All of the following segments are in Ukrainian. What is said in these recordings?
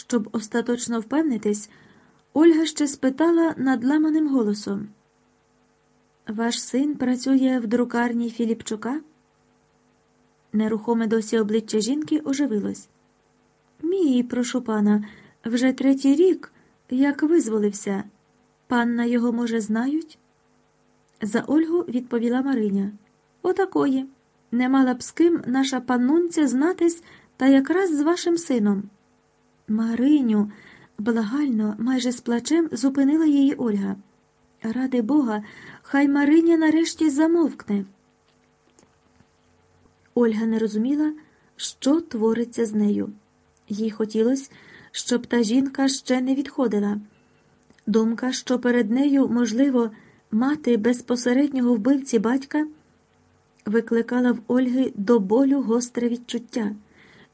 Щоб остаточно впевнитись, Ольга ще спитала надламаним голосом. Ваш син працює в друкарні Філіпчука? Нерухоме досі обличчя жінки оживилось. Мій, прошу пана, вже третій рік, як визволився. Панна його, може, знають? За Ольгу відповіла Мариня. Отакої. Не мала б з ким наша паннунця знатись та якраз з вашим сином. Мариню, благально, майже з плачем зупинила її Ольга. Ради Бога, хай Мариня нарешті замовкне. Ольга не розуміла, що твориться з нею. Їй хотілося, щоб та жінка ще не відходила. Думка, що перед нею, можливо, мати безпосереднього вбивці батька, викликала в Ольги до болю гостре відчуття.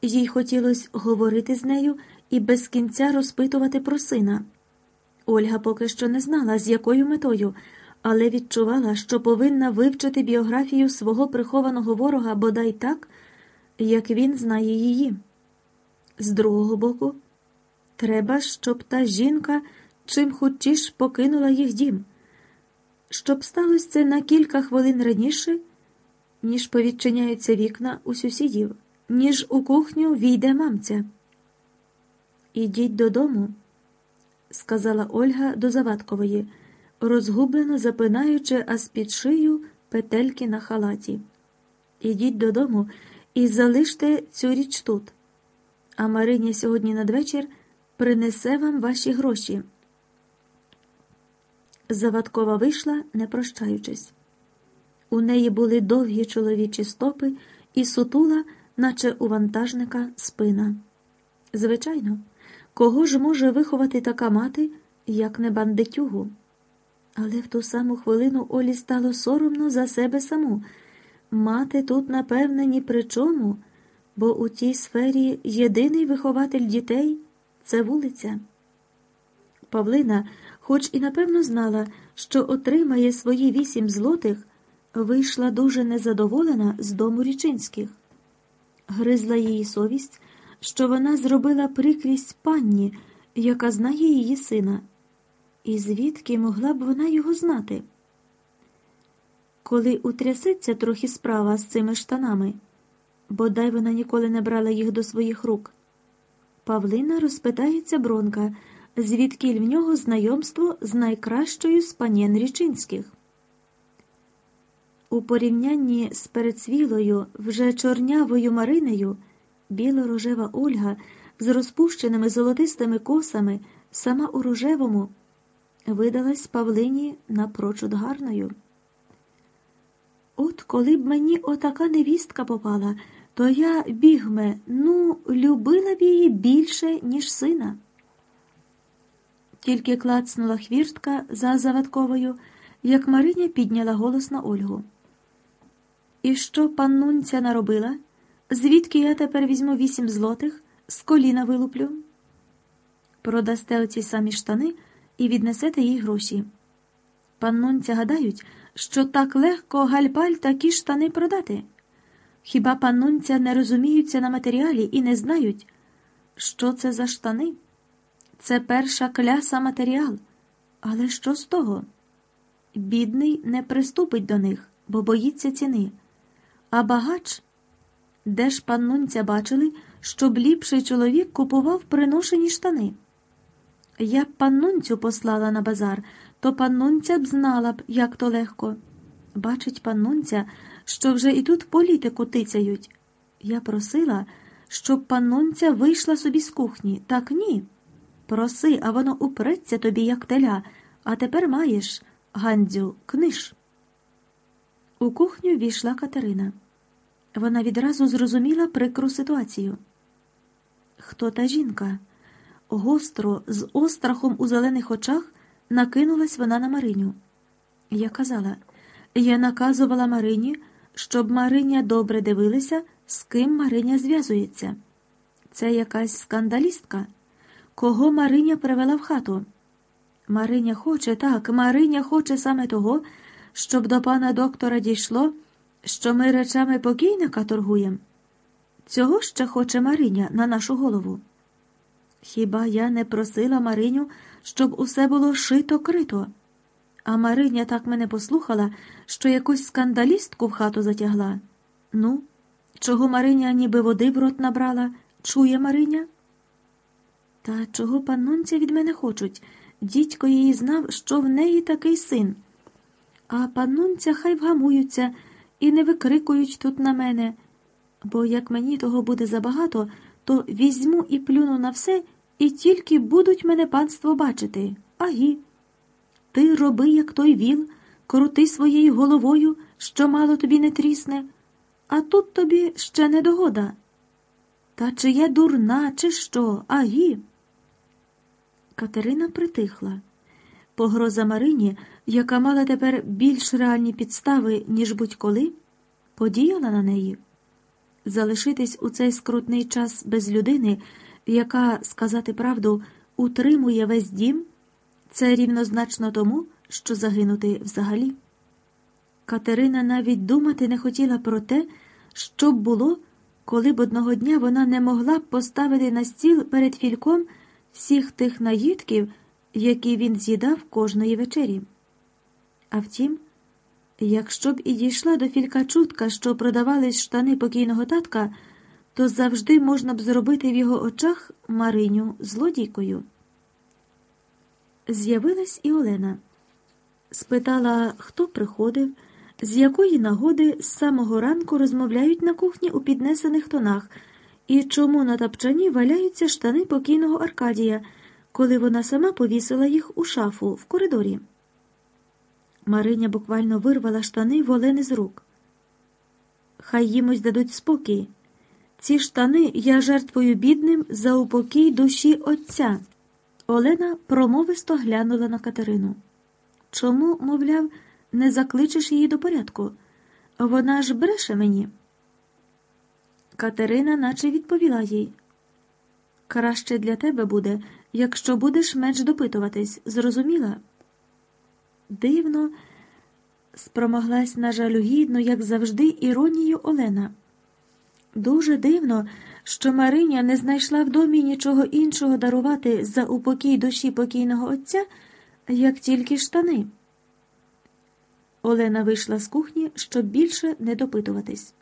Їй хотілося говорити з нею і без кінця розпитувати про сина. Ольга поки що не знала, з якою метою, але відчувала, що повинна вивчити біографію свого прихованого ворога бодай так, як він знає її. З другого боку, треба, щоб та жінка чим хутчіш покинула їх дім, щоб сталося це на кілька хвилин раніше, ніж повідчиняються вікна у сусідів, ніж у кухню війде мамця. Ідіть додому, сказала Ольга до Завадкової, розгублено запинаючи, а з-під шию петельки на халаті. Ідіть додому і залиште цю річ тут. А Мариня сьогодні надвечір принесе вам ваші гроші. Завадкова вийшла, не прощаючись. У неї були довгі чоловічі стопи і сутула, наче у вантажника, спина. Звичайно, кого ж може виховати така мати, як не бандитюгу? Але в ту саму хвилину Олі стало соромно за себе саму. Мати тут, напевне, ні при чому, бо у тій сфері єдиний вихователь дітей це вулиця. Павлина, хоч і напевно знала, що отримає свої вісім злотих, вийшла дуже незадоволена з дому річинських. Гризла її совість, що вона зробила прикрість панні, яка знає її сина. І звідки могла б вона його знати? Коли утрясеться трохи справа з цими штанами, бодай вона ніколи не брала їх до своїх рук. Павлина розпитається Бронка, звідкіль в нього знайомство з найкращою з панєн Річинських. У порівнянні з передсвілою, вже чорнявою Маринею, біло-рожева Ольга з розпущеними золотистими косами, сама у рожевому, видалась Павлині напрочуд гарною. От коли б мені отака невістка попала, то я бігме, ну, любила б її більше, ніж сина. Тільки клацнула хвіртка за завадковою, як Мариня підняла голос на Ольгу. І що паннунця наробила? Звідки я тепер візьму вісім злотих, з коліна вилуплю? Продасте оці самі штани і віднесете їй гроші. Паннунця гадають, що так легко гальпаль такі штани продати. Хіба паннунця не розуміються на матеріалі і не знають, що це за штани? Це перша кляса матеріал. Але що з того? Бідний не приступить до них, бо боїться ціни. А багач, де ж паннунця бачили, щоб ліпший чоловік купував приношені штани? Я б паннунцю послала на базар, то паннунця б знала б, як то легко. Бачить паннунця, що вже і тут політику тицяють. Я просила, щоб паннунця вийшла собі з кухні. Так ні. Проси, а воно упреться тобі, як теля, а тепер маєш, Гандзю, книж. У кухню війшла Катерина. Вона відразу зрозуміла прикру ситуацію. Хто та жінка? Гостро, з острахом у зелених очах накинулась вона на Мариню. Я казала, я наказувала Марині, щоб Мариня добре дивилася, з ким Мариня зв'язується. Це якась скандалістка. Кого Мариня привела в хату? Мариня хоче, так, Мариня хоче саме того, щоб до пана доктора дійшло, що ми речами покійника торгуємо. Цього ще хоче Мариня на нашу голову. Хіба я не просила Мариню, щоб усе було шито крито? А Мариня так мене послухала, що якусь скандалістку в хату затягла. Ну, чого Мариня ніби води в рот набрала, чує Мариня? Та чого паннунця від мене хочуть? Дідько її знав, що в неї такий син. А паннунця хай вгамуються і не викрикують тут на мене, бо як мені того буде забагато, то візьму і плюну на все, і тільки будуть мене панство бачити. Агі. Ти роби, як той віл, крути своєю головою, що мало тобі не трісне, а тут тобі ще не догода. Та чи я дурна, чи що, агі? Катерина притихла. Погроза Марині, яка мала тепер більш реальні підстави, ніж будь-коли, подіяла на неї. Залишитись у цей скрутний час без людини, яка, сказати правду, утримує весь дім, це рівнозначно тому, що загинути взагалі. Катерина навіть думати не хотіла про те, що б було, коли б одного дня вона не могла б поставити на стіл перед фільком всіх тих наїдків, які він з'їдав кожної вечері. А втім, якщо б і дійшла до філька чутка, що продавались штани покійного татка, то завжди можна б зробити в його очах Мариню злодійкою. З'явилась і Олена. Спитала, хто приходив, з якої нагоди з самого ранку розмовляють на кухні у піднесених тонах, і чому на тапчані валяються штани покійного Аркадія, коли вона сама повісила їх у шафу в коридорі. Мариня буквально вирвала штани в Олени з рук. Хай їмось дадуть спокій. Ці штани я жертвую бідним за упокій душі отця. Олена промовисто глянула на Катерину. Чому, мовляв, не закличеш її до порядку? Вона ж бреше мені. Катерина наче відповіла їй. Краще для тебе буде, якщо будеш менш допитуватись, зрозуміла? Дивно, спромоглась на жалюгідну, як завжди, іронію Олена. Дуже дивно, що Мариня не знайшла в домі нічого іншого дарувати за упокій душі покійного отця, як тільки штани. Олена вийшла з кухні, щоб більше не допитуватись.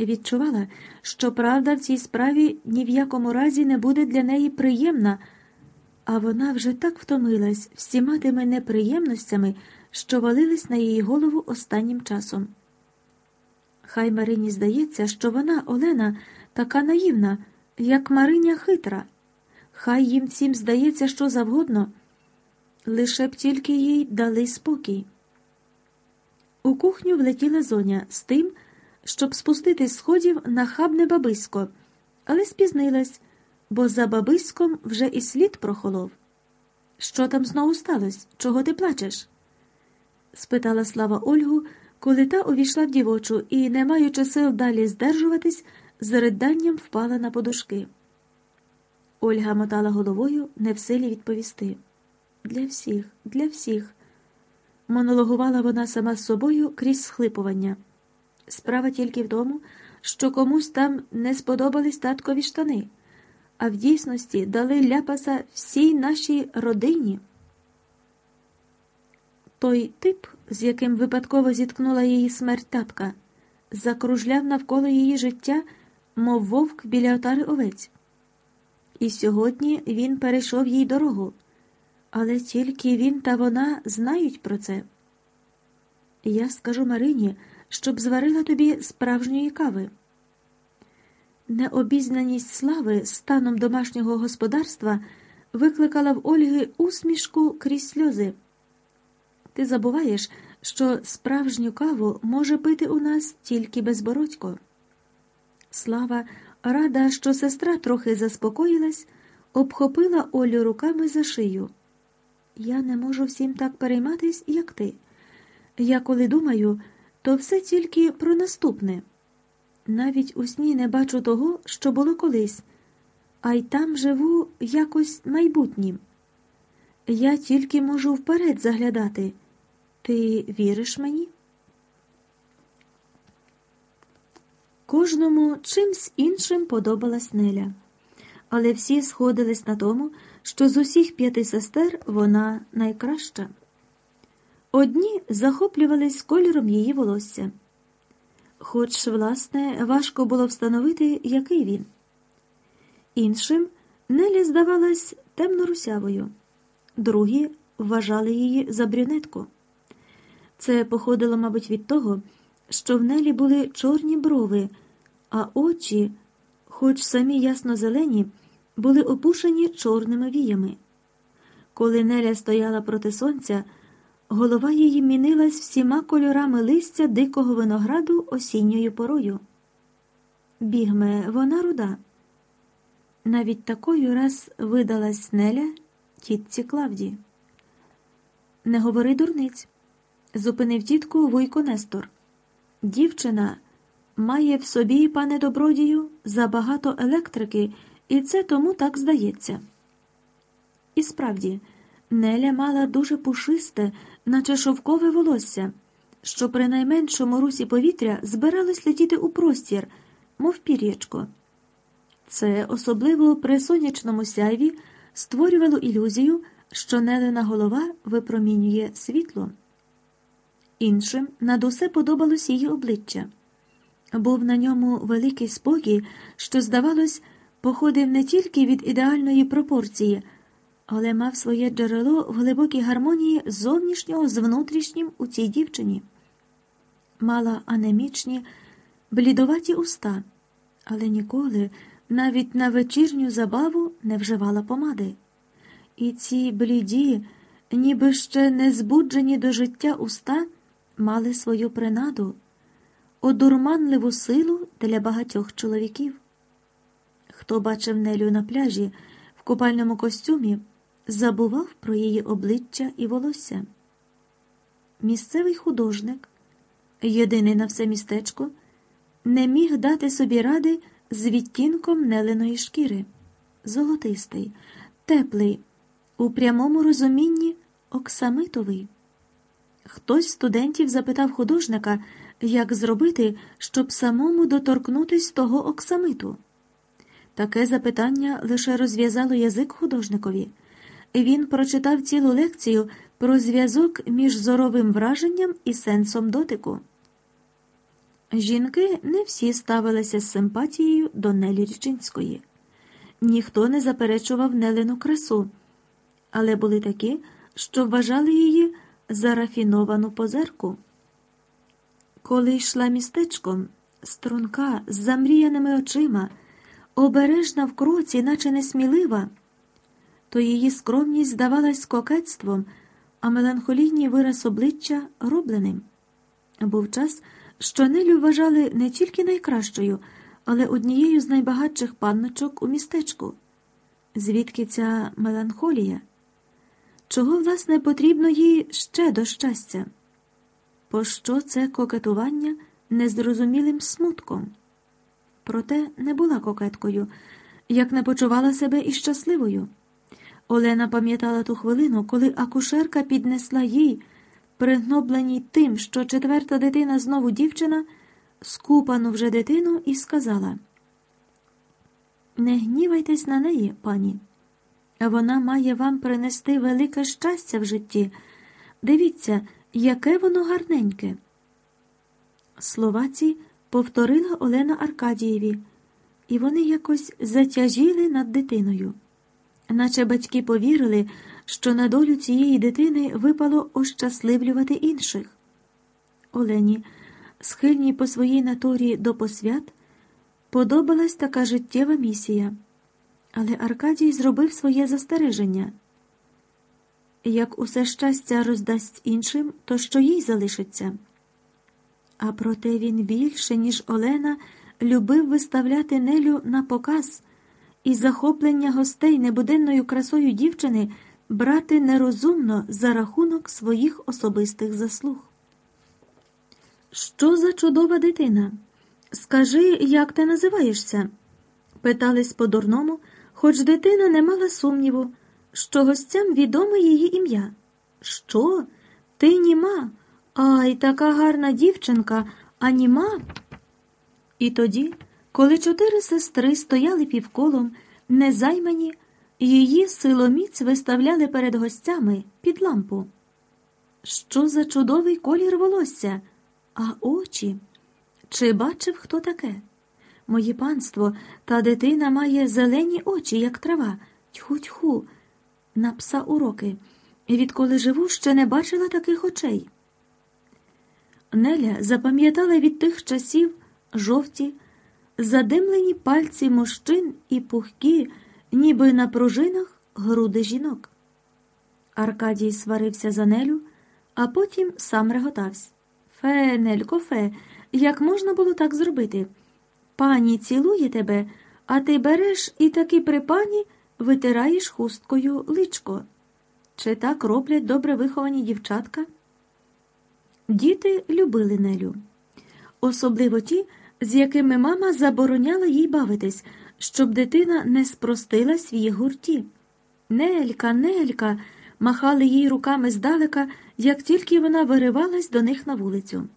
Відчувала, що правда в цій справі ні в якому разі не буде для неї приємна, а вона вже так втомилась всіма тими неприємностями, що валились на її голову останнім часом. Хай Марині здається, що вона, Олена, така наївна, як Мариня хитра. Хай їм всім здається, що завгодно, лише б тільки їй дали спокій. У кухню влетіла зоня з тим, щоб спустити сходів на хабне бабисько, але спізнилась, бо за бабиськом вже і слід прохолов. Що там знову сталося? Чого ти плачеш? спитала Слава Ольгу, коли та увійшла в дівочу і, не маючи сил далі здержуватись, з риданням впала на подушки. Ольга мотала головою, не в силі відповісти. Для всіх, для всіх. Монологувала вона сама з собою крізь схлипування. Справа тільки в тому, що комусь там не сподобались таткові штани, а в дійсності дали ляпаса всій нашій родині. Той тип, з яким випадково зіткнула її смерть татка, закружляв навколо її життя, мов вовк біля отари овець. І сьогодні він перейшов їй дорогу, але тільки він та вона знають про це. Я скажу Марині, щоб зварила тобі справжньої кави. Необізнаність слави станом домашнього господарства викликала в Ольги усмішку крізь сльози. Ти забуваєш, що справжню каву може пити у нас тільки безбородько. Слава, рада, що сестра трохи заспокоїлась, обхопила Олю руками за шию. Я не можу всім так перейматись, як ти. Я коли думаю, то все тільки про наступне. Навіть у сні не бачу того, що було колись, а й там живу якось майбутнім. Я тільки можу вперед заглядати. Ти віриш мені? Кожному чимсь іншим подобалась Неля. але всі сходились на тому, що з усіх п'яти сестер вона найкраща. Одні захоплювались кольором її волосся, хоч, власне, важко було встановити, який він. Іншим Нелі здавалась темно-русявою, другі вважали її за брюнетку. Це походило, мабуть, від того, що в Нелі були чорні брови, а очі, хоч самі ясно зелені, були опушені чорними віями. Коли Неля стояла проти сонця, голова її мінилась всіма кольорами листя дикого винограду осінньою порою. Бігме, вона руда. Навіть такою раз видалась Неля тітці Клавді. Не говори дурниць, зупинив тітку Вуйко Нестор. Дівчина має в собі, пане добродію, забагато електрики, і це тому так здається. І справді, Неля мала дуже пушисте, наче шовкове волосся, що при найменшому русі повітря збиралось летіти у простір, мов пір'ячко. Це особливо при сонячному сяйві створювало ілюзію, що Нелина голова випромінює світло. Іншим над усе подобалось її обличчя. Був на ньому великий спокій, що, здавалось, походив не тільки від ідеальної пропорції, але мав своє джерело в глибокій гармонії зовнішнього з внутрішнім у цій дівчині. Мала анемічні, блідоваті уста, але ніколи, навіть на вечірню забаву, не вживала помади. І ці бліді, ніби ще не збуджені до життя уста, мали свою принаду, одурманливу силу для багатьох чоловіків. Хто бачив Нелю на пляжі в купальному костюмі, забував про її обличчя і волосся. Місцевий художник, єдиний на все містечко, не міг дати собі ради з відтінком нелиної шкіри, золотистий, теплий, у прямому розумінні оксамитовий. Хтось з студентів запитав художника, як зробити, щоб самому доторкнутись того оксамиту. Таке запитання лише розв'язало язик художникові. Він прочитав цілу лекцію про зв'язок між зоровим враженням і сенсом дотику. Жінки не всі ставилися з симпатією до Нелі Річинської. Ніхто не заперечував Нелину красу, але були такі, що вважали її за рафіновану позерку. Коли йшла містечком, струнка з замріяними очима, обережна в кроці, наче несмілива, то її скромність здавалась кокетством, а меланхолійний вираз обличчя робленим. Був час, що Нелю вважали не тільки найкращою, але однією з найбагатших панночок у містечку. Звідки ця меланхолія? Чого, власне, потрібно їй ще до щастя? Пощо це кокетування незрозумілим смутком? Проте не була кокеткою, як не почувала себе і щасливою. Олена пам'ятала ту хвилину, коли акушерка піднесла їй, пригнобленій тим, що четверта дитина знову дівчина, скупану вже дитину, і сказала: Не гнівайтесь на неї, пані. Вона має вам принести велике щастя в житті. Дивіться, яке воно гарненьке. Слова ці повторила Олена Аркадієві, і вони якось затяжіли над дитиною, наче батьки повірили, що на долю цієї дитини випало ощасливлювати інших. Олені, схильній по своїй натурі до посвят, подобалась така життєва місія. Але Аркадій зробив своє застереження як усе щастя роздасть іншим, то що їй залишиться. А проте він більше, ніж Олена, любив виставляти Нелю на показ і захоплення гостей небуденною красою дівчини брати нерозумно за рахунок своїх особистих заслуг. Що за чудова дитина? Скажи, як ти називаєшся? питались по дурному хоч дитина не мала сумніву, що гостям відоме її ім'я. Що? Ти німа? Ай, така гарна дівчинка, а німа. І тоді, коли чотири сестри стояли півколом незаймані, її силоміць виставляли перед гостями під лампу. Що за чудовий колір волосся, а очі? Чи бачив хто таке? Моє панство, та дитина має зелені очі, як трава, тьху-тьху, на пса уроки, і відколи живу, ще не бачила таких очей. Неля запам'ятала від тих часів жовті, задимлені пальці мужчин і пухкі, ніби на пружинах груди жінок. Аркадій сварився за Нелю, а потім сам реготався. Фе, Нелько, фе, як можна було так зробити? Пані цілує тебе, а ти береш і таки при пані витираєш хусткою личко. Чи так роблять добре виховані дівчатка? Діти любили Нелю, особливо ті, з якими мама забороняла їй бавитись, щоб дитина не спростила свої гурті. Нелька, нелька, махали їй руками здалека, як тільки вона виривалась до них на вулицю.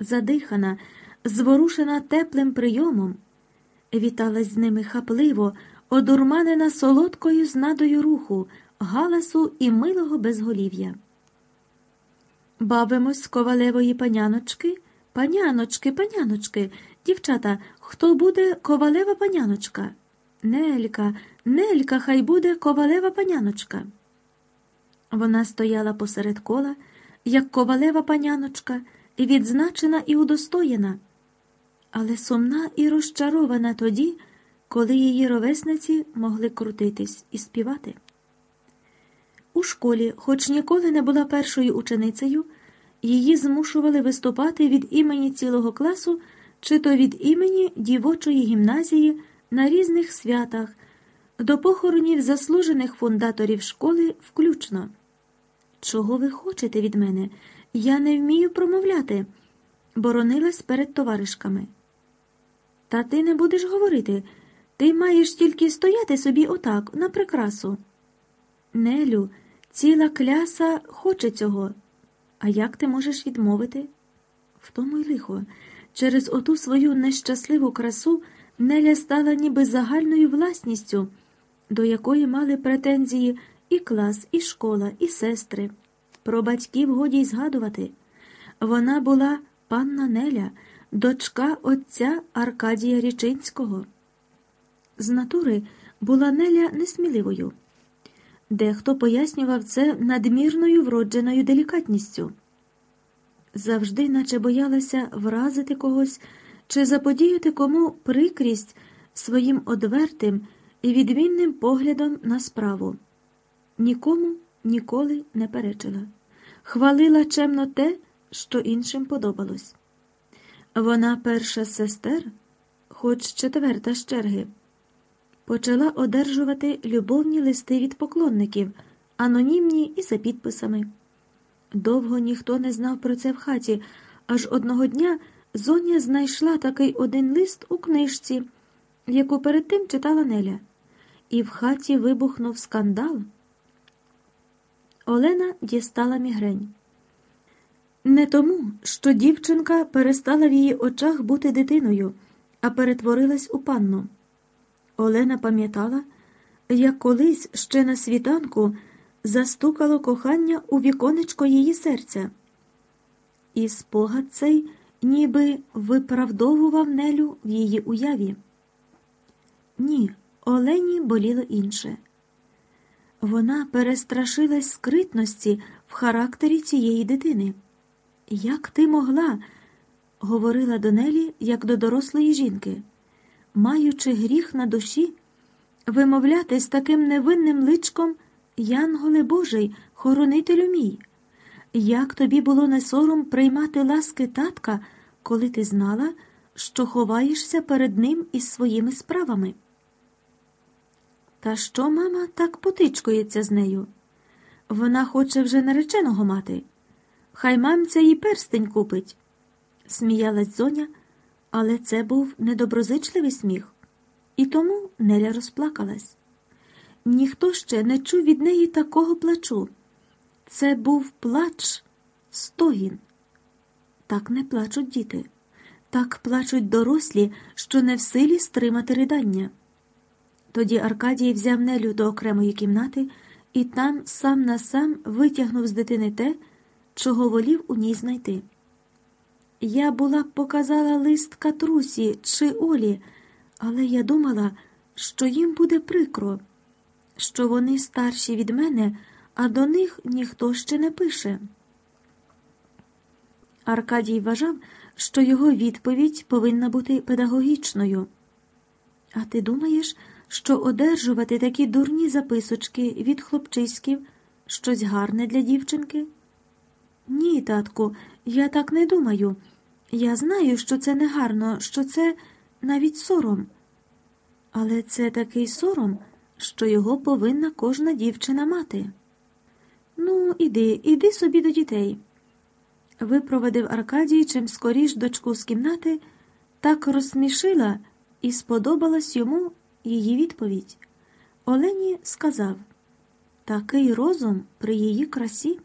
Задихана, зворушена теплим прийомом, віталась з ними хапливо, одурманена солодкою знадою руху, галасу і милого безголів'я. Бавимось з ковалевої паняночки, паняночки, паняночки, дівчата, хто буде ковалева паняночка? Нелька, нелька, хай буде ковалева паняночка. Вона стояла посеред кола, як ковалева паняночка, і відзначена і удостоєна, але сумна і розчарована тоді, коли її ровесниці могли крутитись і співати. У школі, хоч ніколи не була першою ученицею, її змушували виступати від імені цілого класу чи то від імені дівочої гімназії на різних святах, до похоронів заслужених фундаторів школи включно. Чого ви хочете від мене? Я не вмію промовляти, боронилась перед товаришками. Та ти не будеш говорити. Ти маєш тільки стояти собі отак, на прикрасу. Нелю, ціла кляса хоче цього. А як ти можеш відмовити? В тому й лихо. Через оту свою нещасливу красу Неля стала ніби загальною власністю, до якої мали претензії і клас, і школа, і сестри. Про батьків годі й згадувати. Вона була панна Неля, дочка отця Аркадія Річинського. З натури була Неля несміливою. Дехто пояснював це надмірною вродженою делікатністю. Завжди, наче боялася вразити когось чи заподіяти кому прикрість своїм одвертим і відмінним поглядом на справу. Нікому ніколи не перечила, хвалила чемно те, що іншим подобалось. Вона перша з сестер, хоч четверта з черги почала одержувати любовні листи від поклонників, анонімні і за підписами. Довго ніхто не знав про це в хаті, аж одного дня Зоня знайшла такий один лист у книжці, яку перед тим читала Неля, і в хаті вибухнув скандал. Олена дістала мігрень. Не тому, що дівчинка перестала в її очах бути дитиною, а перетворилась у панну. Олена пам'ятала, як колись ще на світанку застукало кохання у віконечко її серця, і спогад цей ніби виправдовував Нелю в її уяві. Ні, Олені боліло інше. Вона перестрашилась скритності в характері цієї дитини. Як ти могла? говорила до Нелі, як до дорослої жінки маючи гріх на душі, вимовляти з таким невинним личком Янголе Божий, хоронителю мій, як тобі було не сором приймати ласки татка, коли ти знала, що ховаєшся перед ним із своїми справами? Та що мама так потичкується з нею? Вона хоче вже нареченого мати. Хай мамця їй перстень купить, сміялась зоня але це був недоброзичливий сміх, і тому Неля розплакалась. Ніхто ще не чув від неї такого плачу. Це був плач стогін. Так не плачуть діти, так плачуть дорослі, що не в силі стримати ридання. Тоді Аркадій взяв Нелю до окремої кімнати і там сам на сам витягнув з дитини те, чого волів у ній знайти. Я була б показала лист Катрусі чи Олі, але я думала, що їм буде прикро, що вони старші від мене, а до них ніхто ще не пише. Аркадій вважав, що його відповідь повинна бути педагогічною. А ти думаєш, що одержувати такі дурні записочки від хлопчиськів щось гарне для дівчинки? Ні, татку, я так не думаю. Я знаю, що це не гарно, що це навіть сором. Але це такий сором, що його повинна кожна дівчина мати. Ну, іди, іди собі до дітей. Випровадив Аркадій чим скоріш дочку з кімнати, так розсмішила і сподобалась йому її відповідь. Олені сказав такий розум при її красі.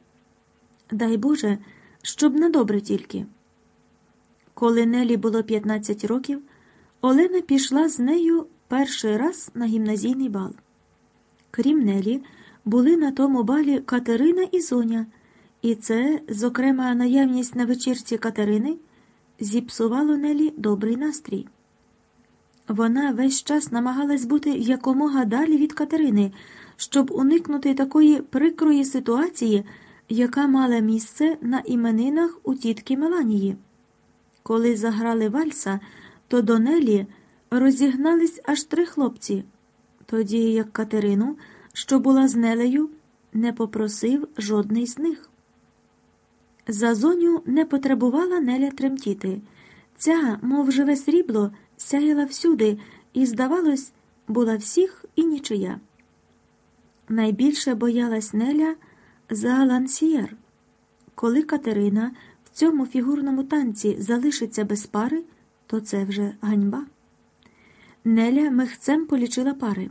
Дай Боже, щоб на добре тільки. Коли Нелі було 15 років, Олена пішла з нею перший раз на гімназійний бал. Крім Нелі, були на тому балі Катерина і Зоня, і це, зокрема, наявність на вечірці Катерини, зіпсувало Нелі добрий настрій. Вона весь час намагалась бути якомога далі від Катерини, щоб уникнути такої прикрої ситуації, яка мала місце на іменинах у тітки Меланії. Коли заграли вальса, то до Нелі розігнались аж три хлопці, тоді як Катерину, що була з Нелею, не попросив жодний з них. За зоню не потребувала Неля тремтіти. Ця, мов живе срібло, сяяла всюди і, здавалось, була всіх і нічия. Найбільше боялась Неля за лансієр. Коли Катерина в цьому фігурному танці залишиться без пари, то це вже ганьба. Неля мехцем полічила пари.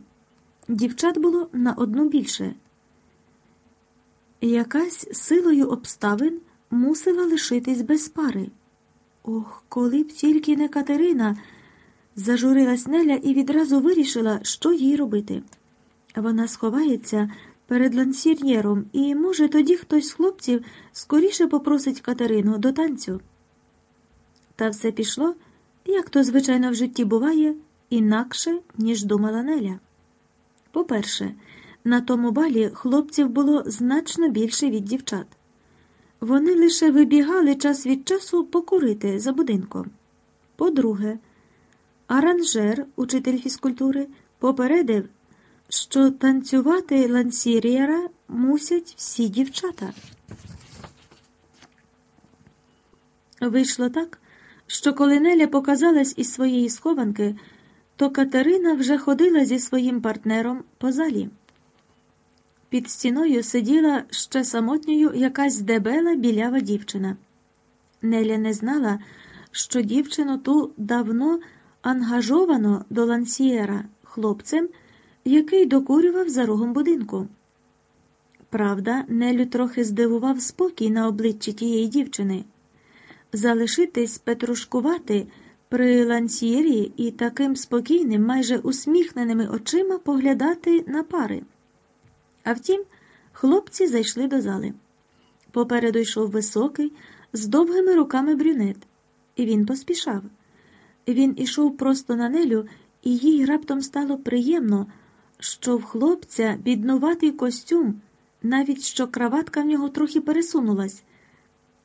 Дівчат було на одну більше. Якась силою обставин мусила лишитись без пари. Ох, коли б тільки не Катерина, зажурилась Неля і відразу вирішила, що їй робити. Вона сховається перед лансір'єром, і, може, тоді хтось з хлопців скоріше попросить Катерину до танцю. Та все пішло, як то, звичайно, в житті буває, інакше, ніж думала Неля. По-перше, на тому балі хлопців було значно більше від дівчат. Вони лише вибігали час від часу покурити за будинком. По-друге, аранжер, учитель фізкультури, попередив, що танцювати лансір'єра мусять всі дівчата. Вийшло так, що коли Неля показалась із своєї схованки, то Катерина вже ходила зі своїм партнером по залі. Під стіною сиділа ще самотньою якась дебела білява дівчина. Неля не знала, що дівчину ту давно ангажовано до лансієра хлопцем, який докурював за рогом будинку. Правда, Нелю трохи здивував спокій на обличчі тієї дівчини. Залишитись петрушкувати при лансієрі і таким спокійним, майже усміхненими очима поглядати на пари. А втім, хлопці зайшли до зали. Попереду йшов високий, з довгими руками брюнет, і він поспішав. Він ішов просто на нелю, і їй раптом стало приємно, що в хлопця біднуватий костюм, навіть що краватка в нього трохи пересунулась,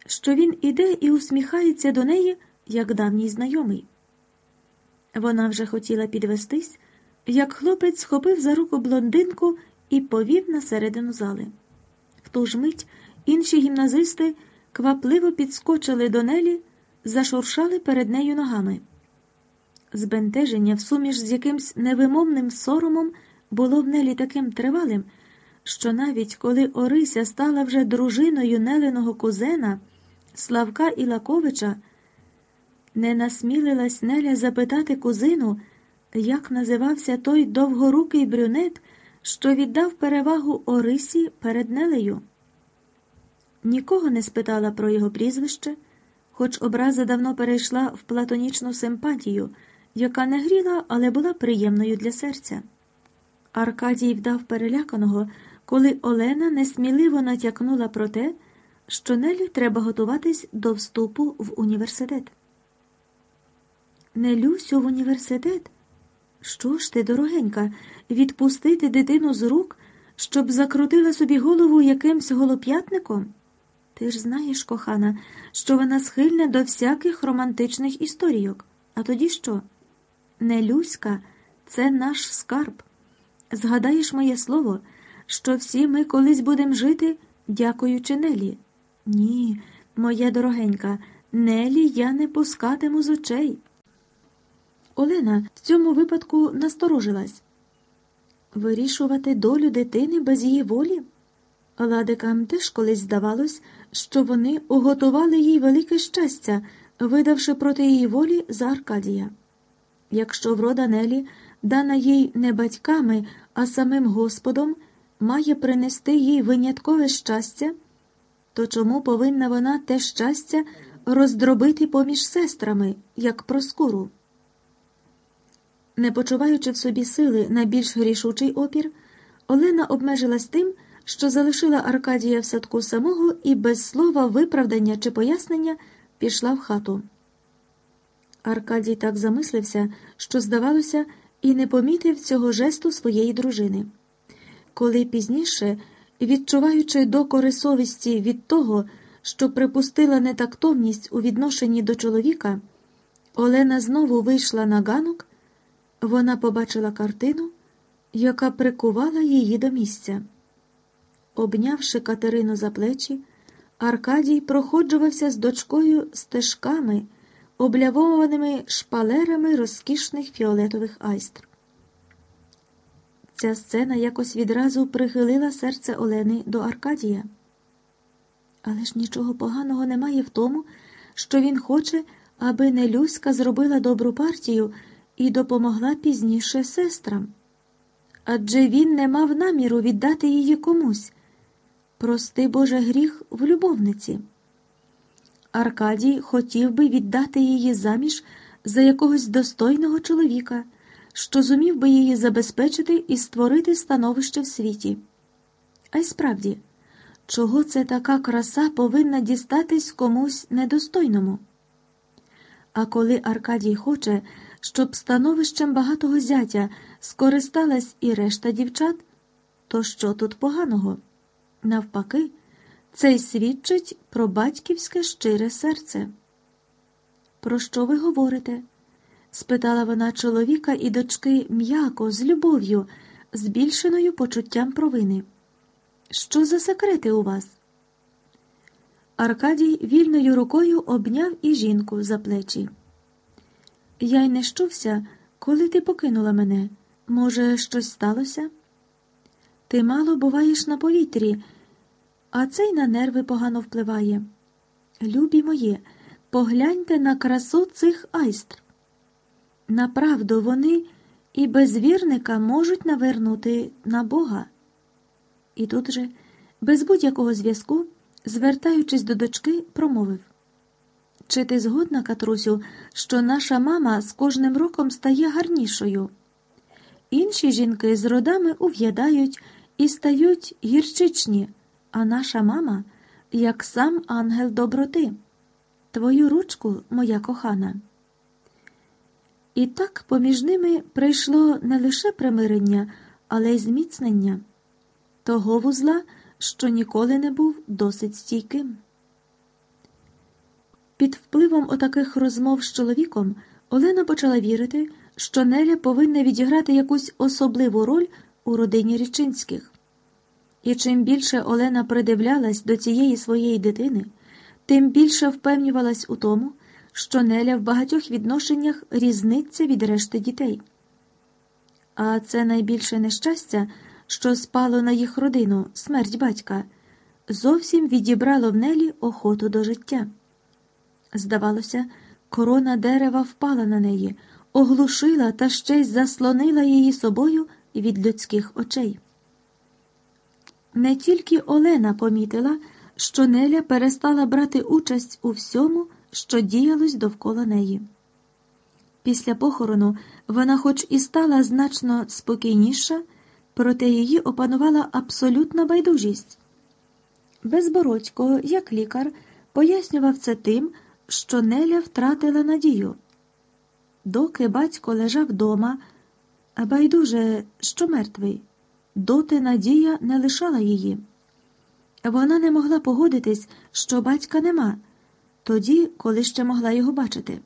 що він іде і усміхається до неї, як давній знайомий. Вона вже хотіла підвестись, як хлопець схопив за руку блондинку і повів на середину зали. В ту ж мить інші гімназисти квапливо підскочили до Нелі, зашуршали перед нею ногами. Збентеження в суміш з якимсь невимовним соромом було в Нелі таким тривалим, що навіть коли Орися стала вже дружиною Неленого кузена, Славка Ілаковича, не насмілилась Неля запитати кузину, як називався той довгорукий брюнет, що віддав перевагу Орисі перед Нелею. Нікого не спитала про його прізвище, хоч образа давно перейшла в платонічну симпатію, яка не гріла, але була приємною для серця. Аркадій вдав переляканого, коли Олена несміливо натякнула про те, що Нелі треба готуватись до вступу в університет. Нелюсю в університет? Що ж ти, дорогенька, відпустити дитину з рук, щоб закрутила собі голову якимсь голоп'ятником? Ти ж знаєш, кохана, що вона схильна до всяких романтичних історійок. А тоді що? Нелюська це наш скарб. Згадаєш моє слово, що всі ми колись будемо жити, дякуючи Нелі. Ні, моя дорогенька, Нелі я не пускатиму з очей. Олена в цьому випадку насторожилась вирішувати долю дитини без її волі. Ладикам теж колись здавалось, що вони уготували їй велике щастя, видавши проти її волі за Аркадія. Якщо врода Нелі, дана їй не батьками, а самим Господом, має принести їй виняткове щастя, то чому повинна вона те щастя роздробити поміж сестрами, як проскуру? Не почуваючи в собі сили на більш рішучий опір, Олена обмежилась тим, що залишила Аркадія в садку самого і без слова виправдання чи пояснення пішла в хату. Аркадій так замислився, що, здавалося, і не помітив цього жесту своєї дружини. Коли пізніше, відчуваючи докори совісті від того, що припустила нетактовність у відношенні до чоловіка, Олена знову вийшла на ганок, вона побачила картину, яка прикувала її до місця. Обнявши Катерину за плечі, Аркадій проходжувався з дочкою стежками, облявованими шпалерами розкішних фіолетових айстр. Ця сцена якось відразу прихилила серце Олени до Аркадія. Але ж нічого поганого немає в тому, що він хоче, аби Нелюська зробила добру партію і допомогла пізніше сестрам. Адже він не мав наміру віддати її комусь. Прости Боже гріх в любовниці. Аркадій хотів би віддати її заміж за якогось достойного чоловіка, що зумів би її забезпечити і створити становище в світі. А й справді, чого це така краса повинна дістатись комусь недостойному? А коли Аркадій хоче, щоб становищем багатого зятя скористалась і решта дівчат, то що тут поганого? Навпаки, це й свідчить про батьківське щире серце. Про що ви говорите? спитала вона чоловіка і дочки м'яко, з любов'ю, збільшеною почуттям провини. Що за секрети у вас? Аркадій вільною рукою обняв і жінку за плечі. Я й не щувся, коли ти покинула мене. Може, щось сталося? Ти мало буваєш на повітрі, а це й на нерви погано впливає. Любі моє, погляньте на красу цих айстр. Направду, вони і без вірника можуть навернути на Бога. І тут же, без будь-якого зв'язку, звертаючись до дочки, промовив Чи ти згодна, Катрусю, що наша мама з кожним роком стає гарнішою? Інші жінки з родами ув'ядають і стають гірчичні, а наша мама, як сам ангел доброти. Твою ручку, моя кохана. І так поміж ними прийшло не лише примирення, але й зміцнення того вузла, що ніколи не був досить стійким. Під впливом отаких розмов з чоловіком Олена почала вірити, що Неля повинна відіграти якусь особливу роль у родині Річинських. І чим більше Олена придивлялась до цієї своєї дитини, тим більше впевнювалась у тому, що Неля в багатьох відношеннях різниться від решти дітей. А це найбільше нещастя, що спало на їх родину, смерть батька, зовсім відібрало в Нелі охоту до життя. Здавалося, корона дерева впала на неї, оглушила та ще й заслонила її собою від людських очей. Не тільки Олена помітила, що Неля перестала брати участь у всьому, що діялось довкола неї. Після похорону вона, хоч і стала значно спокійніша, проте її опанувала абсолютна байдужість. Безбородько, як лікар, пояснював це тим, що Неля втратила надію. Доки батько лежав дома, а байдуже, що мертвий, доти надія не лишала її. Вона не могла погодитись, що батька нема, тоді, коли ще могла його бачити.